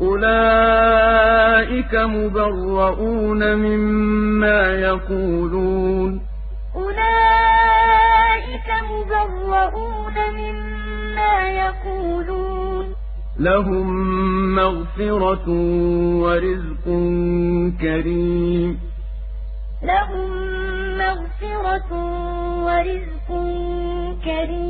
أُولَٰئِكَ مُبَرَّءُونَ مِمَّا يَقُولُونَ ۖ. لَهُم مَّغْفِرَةٌ وَرِزْقٌ كَرِيمٌ. الْخَبِيثَاتُ لِلْخَبِيثِينَ وَالْخَبِيثُونَ لِلْخَبِيثَاتِ وَالطَّيِّبَاتُ لِلطَّيِّبِينَ وَالطَّيِّبُونَ لِلطَّيِّبَاتِ ۚ أُولَٰئِكَ مُبَرَّءُونَ مِمَّا يَقُولُونَ ۖ لَهُم مَّغْفِرَةٌ وَرِزْقٌ كَرِيمٌ.